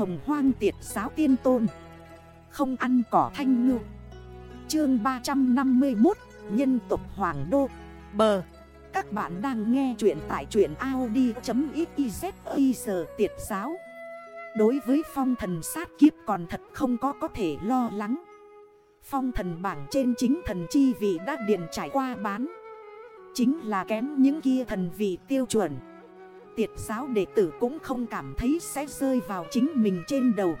Hồng hoang tiệt giáo tiên tôn. Không ăn cỏ thanh ngư. Chương 351 Nhân tục Hoàng Đô. Bờ. Các bạn đang nghe chuyện tại truyện Audi.xyz tiệt giáo. Đối với phong thần sát kiếp còn thật không có có thể lo lắng. Phong thần bảng trên chính thần chi vị đã điền trải qua bán. Chính là kém những kia thần vị tiêu chuẩn. Tiệt giáo đệ tử cũng không cảm thấy sẽ rơi vào chính mình trên đầu.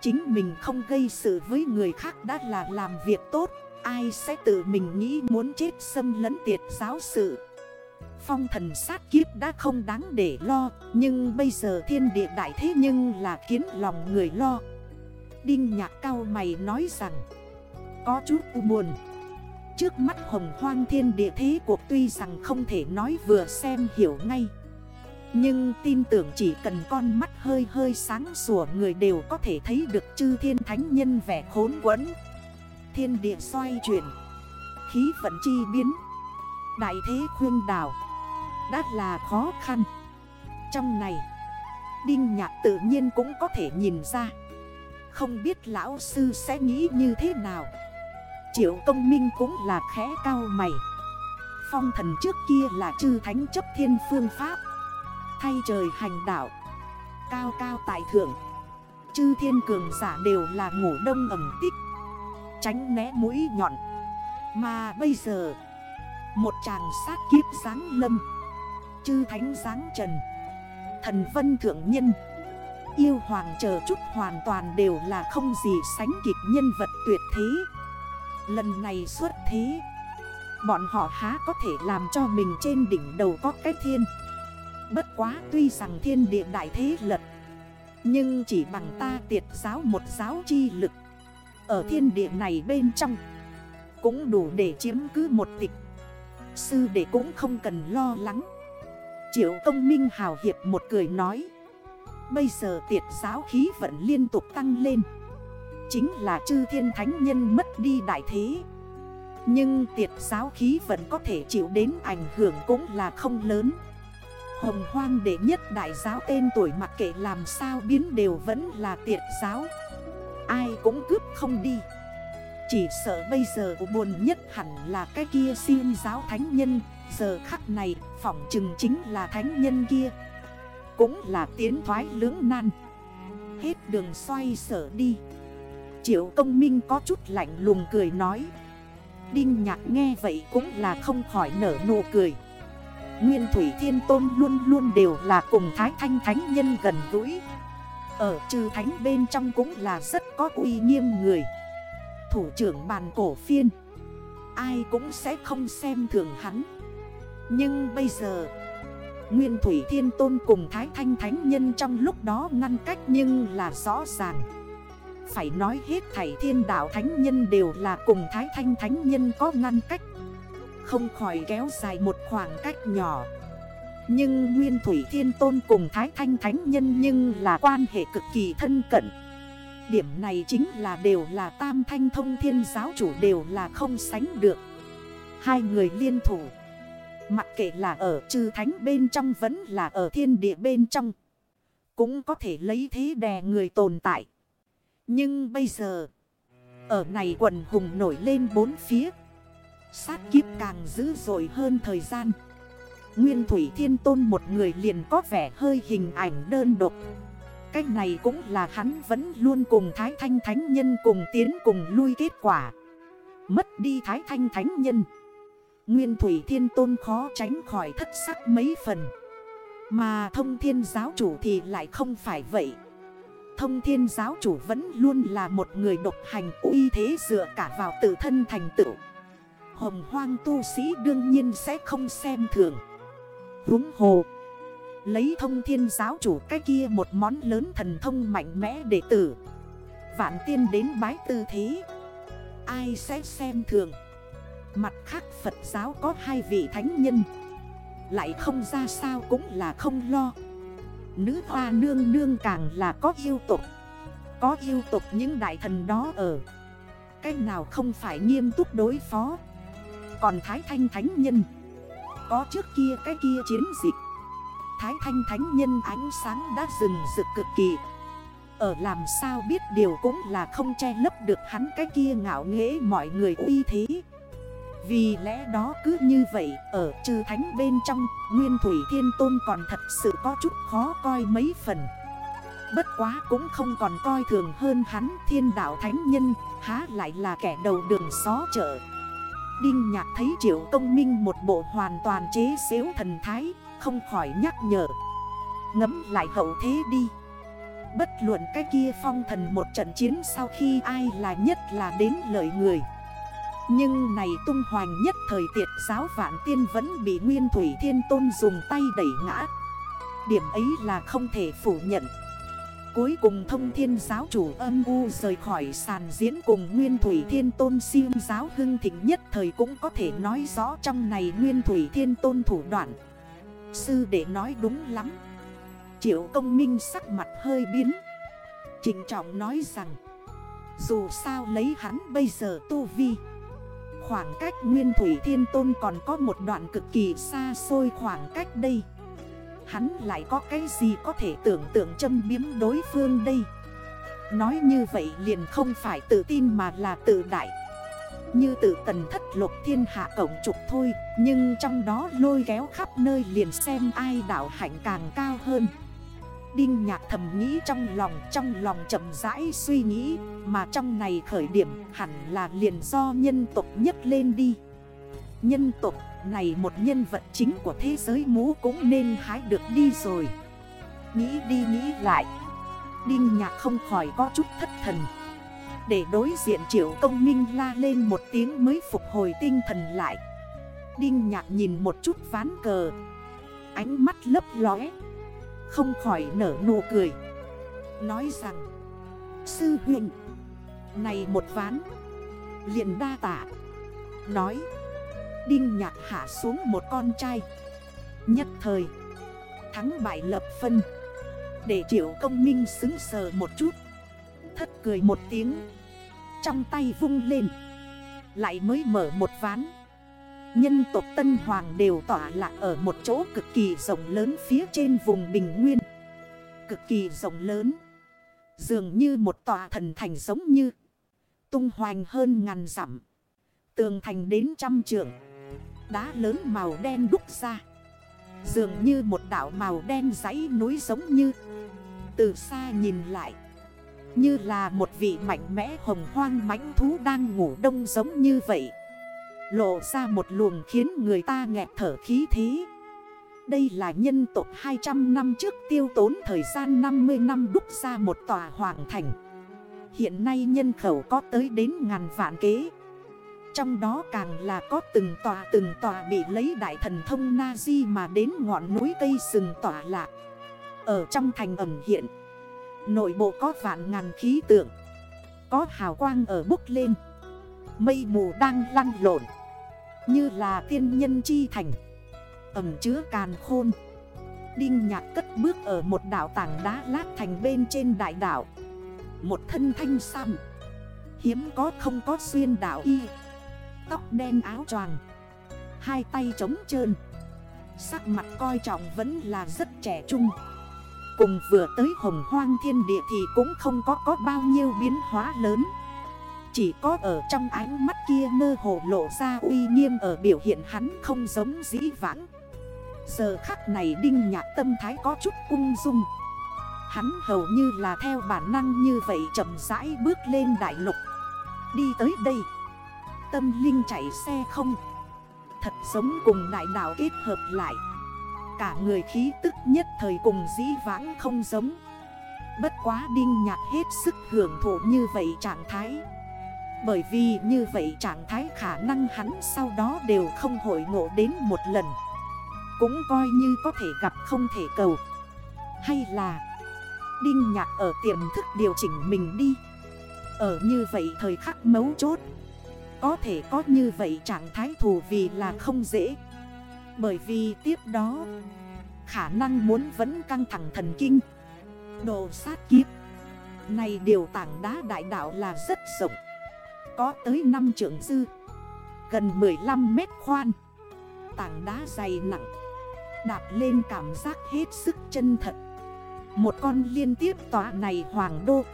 Chính mình không gây sự với người khác đã là làm việc tốt, Ai sẽ tự mình nghĩ muốn chết xâm lấn tiệt giáo sự. Phong thần sát kiếp đã không đáng để lo, Nhưng bây giờ thiên địa đại thế nhưng là khiến lòng người lo. Đinh nhạc cao mày nói rằng, Có chút u buồn. Trước mắt hồng hoang thiên địa thế cuộc tuy rằng không thể nói vừa xem hiểu ngay nhưng tin tưởng chỉ cần con mắt hơi hơi sáng sủa người đều có thể thấy được chư thiên thánh nhân vẻ khốn quẫn. Thiên địa xoay chuyển, Khí vận chi biến, Đại thế khuyên đảo, Đã là khó khăn. Trong này, Đinh nhạc tự nhiên cũng có thể nhìn ra. Không biết lão sư sẽ nghĩ như thế nào. Triệu công minh cũng là khẽ cao mày. Phong thần trước kia là chư thánh chấp thiên phương pháp. Thay trời hành đạo. Cao cao tại thượng. Chư thiên cường giả đều là ngủ đông ẩm tích. Tránh né mũi nhọn. Mà bây giờ, Một chàng sát kiếp sáng lâm. Chư thánh sáng trần. Thần vân thượng nhân. Yêu hoàng chờ chút hoàn toàn đều là không gì sánh kịp nhân vật tuyệt thế. Lần này xuất thế, Bọn họ há có thể làm cho mình trên đỉnh đầu có cái thiên. Bất quá tuy rằng thiên địa đại thế lật Nhưng chỉ bằng ta tiệt giáo một giáo chi lực. Ở thiên địa này bên trong, Cũng đủ để chiếm cứ một tịch. Sư đệ cũng không cần lo lắng. Triệu công minh hào hiệp một cười nói, Bây giờ tiệt giáo khí vận liên tục tăng lên. Chính là chư thiên thánh nhân mất đi đại thế. Nhưng tiệt giáo khí vẫn có thể chịu đến ảnh hưởng cũng là không lớn. Hồng hoang đệ nhất đại giáo tên tuổi mặc kệ làm sao biến đều vẫn là tiệt giáo. Ai cũng cướp không đi. Chỉ sợ bây giờ buồn nhất hẳn là cái kia siêu giáo thánh nhân. Giờ khắc này, phỏng chừng chính là thánh nhân kia. Cũng là tiến thoái lưỡng nan. Hết đường xoay sở đi. Triệu công minh có chút lạnh lùng cười nói. Đinh nhạc nghe vậy cũng là không khỏi nở nụ cười. Nguyên Thủy Thiên Tôn luôn luôn đều là cùng Thái Thanh Thánh Nhân gần gũi. Ở trừ thánh bên trong cũng là rất có uy nghiêm người. Thủ trưởng bàn cổ phiên. Ai cũng sẽ không xem thường hắn. Nhưng bây giờ, Nguyên Thủy Thiên Tôn cùng Thái Thanh Thánh Nhân trong lúc đó ngăn cách nhưng là rõ ràng. Phải nói hết thảy thiên đạo thánh nhân đều là cùng thái thanh thánh nhân có ngăn cách. Không khỏi kéo dài một khoảng cách nhỏ. Nhưng Nguyên Thủy Thiên Tôn cùng Thái Thanh Thánh Nhân nhưng là quan hệ cực kỳ thân cận. Điểm này chính là đều là tam thanh thông thiên giáo chủ đều là không sánh được. Hai người liên thủ. Mặc kệ là ở trừ thánh bên trong vẫn là ở thiên địa bên trong, Cũng có thể lấy thế đè người tồn tại. Nhưng bây giờ, Ở này quần hùng nổi lên bốn phía Sát kiếp càng dữ dội hơn thời gian. Nguyên Thủy Thiên Tôn một người liền có vẻ hơi hình ảnh đơn độc. Cách này cũng là hắn vẫn luôn cùng Thái Thanh Thánh Nhân cùng tiến cùng lui kết quả. Mất đi Thái Thanh Thánh Nhân. Nguyên Thủy Thiên Tôn khó tránh khỏi thất sắc mấy phần. Mà thông thiên giáo chủ thì lại không phải vậy. Thông thiên giáo chủ vẫn luôn là một người độc hành uy thế dựa cả vào tự thân thành tựu. Hồng hoang tu sĩ đương nhiên sẽ không xem thường. Húng hồ. Lấy thông thiên giáo chủ cái kia một món lớn thần thông mạnh mẽ đệ tử. Vạn tiên đến bái tư thế. Ai sẽ xem thường? Mặt khác Phật giáo có hai vị thánh nhân. Lại không ra sao cũng là không lo. Nữ hoa nương nương càng là có yêu tục. Có yêu tục những đại thần đó ở. Cách nào không phải nghiêm túc đối phó? Còn Thái Thanh Thánh Nhân. Có trước kia cái kia chiến dịch. Thái Thanh Thánh Nhân ánh sáng đã rừng rực cực kỳ. Ở làm sao biết điều cũng là không che lấp được hắn cái kia ngạo nghễ mọi người uy thế. Vì lẽ đó cứ như vậy, ở trừ thánh bên trong, Nguyên Thủy Thiên Tôn còn thật sự có chút khó coi mấy phần. Bất quá cũng không còn coi thường hơn hắn thiên đạo thánh nhân, Há lại là kẻ đầu đường xó chợ. Đinh nhạc thấy triệu công minh một bộ hoàn toàn chế xếu thần thái, Không khỏi nhắc nhở. Ngấm lại hậu thế đi. Bất luận cái kia phong thần một trận chiến sau khi ai là nhất là đến lợi người. Nhưng này tung hoành nhất thời tiệt giáo vạn tiên vẫn bị Nguyên Thủy Thiên Tôn dùng tay đẩy ngã. Điểm ấy là không thể phủ nhận. Cuối cùng thông thiên giáo chủ âm u rời khỏi sàn diễn cùng Nguyên Thủy Thiên Tôn siêu giáo hưng thịnh nhất thời cũng có thể nói rõ trong này Nguyên Thủy Thiên Tôn thủ đoạn. Sư để nói đúng lắm. Triệu công minh sắc mặt hơi biến. Trình trọng nói rằng, Dù sao lấy hắn bây giờ tu vi, Khoảng cách Nguyên Thủy Thiên Tôn còn có một đoạn cực kỳ xa xôi khoảng cách đây Hắn lại có cái gì có thể tưởng tượng châm biếm đối phương đây? Nói như vậy liền không phải tự tin mà là tự đại. Như tự tần thất lục thiên hạ cổng trục thôi, Nhưng trong đó lôi kéo khắp nơi liền xem ai đảo hạnh càng cao hơn. Đinh nhạc thầm nghĩ trong lòng Trong lòng chậm rãi suy nghĩ, Mà trong này khởi điểm hẳn là liền do nhân tộc nhất lên đi. Nhân tộc này một nhân vật chính của thế giới mũ cũng nên hái được đi rồi. Nghĩ đi nghĩ lại. Đinh nhạc không khỏi có chút thất thần. Để đối diện triệu công minh la lên một tiếng mới phục hồi tinh thần lại. Đinh nhạc nhìn một chút ván cờ. Ánh mắt lấp lóe. Không khỏi nở nụ cười. Nói rằng, Sư huynh, Này một ván, liền đa tạ. Nói Đinh nhạc hạ xuống một con trai. Nhất thời, Thắng bại lập phân. Để triệu công minh xứng sờ một chút. Thất cười một tiếng. Trong tay vung lên. Lại mới mở một ván. Nhân tộc Tân Hoàng đều tỏa lạc ở một chỗ cực kỳ rộng lớn phía trên vùng Bình Nguyên. Cực kỳ rộng lớn. Dường như một tòa thần thành giống như. Tung hoành hơn ngàn dặm. Tường thành đến trăm trượng. Đá lớn màu đen đúc ra. Dường như một đảo màu đen giấy núi giống như. Từ xa nhìn lại, Như là một vị mạnh mẽ hồng hoang mãnh thú đang ngủ đông giống như vậy. Lộ ra một luồng khiến người ta nghẹt thở khí thí. Đây là nhân tộc 200 năm trước tiêu tốn thời gian 50 năm đúc ra một tòa hoàng thành. Hiện nay nhân khẩu có tới đến ngàn vạn kế trong đó càng là có từng tòa từng tòa bị lấy đại thần thông Nazi mà đến ngọn núi tây sừng tỏa lạc. Ở trong thành ẩm hiện, nội bộ có vạn ngàn khí tượng, có hào quang ở bốc lên. Mây mù đang lăn lộn, như là tiên nhân chi thành, ẩm chứa càn khôn. Đinh nhạc cất bước ở một đảo tảng đá lát thành bên trên đại đảo. Một thân thanh xăm, hiếm có không có xuyên đảo y. Tóc đen áo choàng. Hai tay trống trơn. Sắc mặt coi trọng vẫn là rất trẻ trung. Cùng vừa tới hồng hoang thiên địa thì cũng không có có bao nhiêu biến hóa lớn. Chỉ có ở trong ánh mắt kia mơ hồ lộ ra uy nghiêm ở biểu hiện hắn không giống dĩ vãng. Giờ khắc này đinh nhạc tâm thái có chút ung dung. Hắn hầu như là theo bản năng như vậy chậm rãi bước lên đại lục. Đi tới đây tâm linh chạy xe không? Thật giống cùng đại đảo kết hợp lại. Cả người khí tức nhất thời cùng dĩ vãng không giống. Bất quá đinh nhạc hết sức hưởng thụ như vậy trạng thái. Bởi vì như vậy trạng thái khả năng hắn sau đó đều không hội ngộ đến một lần. Cũng coi như có thể gặp không thể cầu. Hay là Đinh nhạc ở tiềm thức điều chỉnh mình đi. Ở như vậy thời khắc mấu chốt có thể có như vậy trạng thái thù vì là không dễ. Bởi vì tiếp đó, Khả năng muốn vẫn căng thẳng thần kinh, Đồ sát kiếp. Này điều tảng đá đại đạo là rất rộng, Có tới 5 trưởng dư, Gần 15 mét khoan. Tảng đá dày nặng, Đạp lên cảm giác hết sức chân thật. Một con liên tiếp tòa này hoàng đô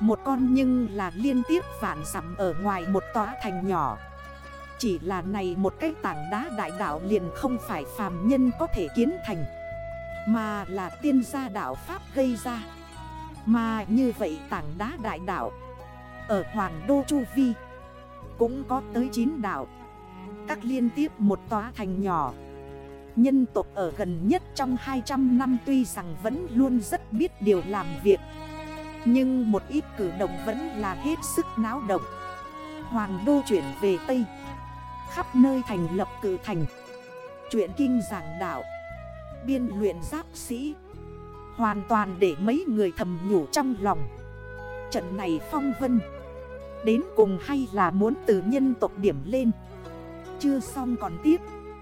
một con nhưng là liên tiếp vạn dặm ở ngoài một tòa thành nhỏ. Chỉ là này một cái tảng đá đại đảo liền không phải phàm nhân có thể kiến thành, Mà là tiên gia đảo Pháp gây ra. Mà như vậy tảng đá đại đảo Ở Hoàng Đô Chu Vi, Cũng có tới 9 đảo Các liên tiếp một tòa thành nhỏ, Nhân tộc ở gần nhất trong 200 năm tuy rằng vẫn luôn rất biết điều làm việc. Nhưng một ít cử động vẫn là hết sức náo động. Hoàng đô chuyển về Tây. Khắp nơi thành lập cử thành. Chuyện kinh giảng đạo. Biên luyện giáp sĩ. Hoàn toàn để mấy người thầm nhủ trong lòng. Trận này phong vân. Đến cùng hay là muốn từ nhân tộc điểm lên. Chưa xong còn tiếp.